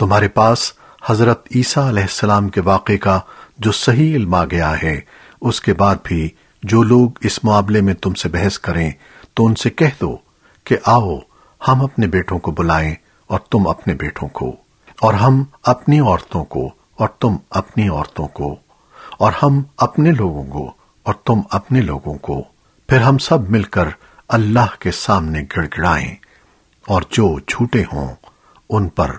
तुम्हारे पास हज़रत ईसा अलैहिस्सलाम के वाक़े का जो सही इल्म आ गया है, उसके बाद भी जो लोग इस मामले में तुमसे बहस करें तो उनसे कह दो कि आओ, हम अपने बेटों को बुलाएँ और तुम अपने बेटों को, और हम अपनी औरतों को और तुम अपनी औरतों को, और हम अपने लोगों को और तुम अपने लोगों को। फिर हम सब मिलकर अल्लाह के सामने गिड़गिड़ाएँ, और जो झूठे हों, उन पर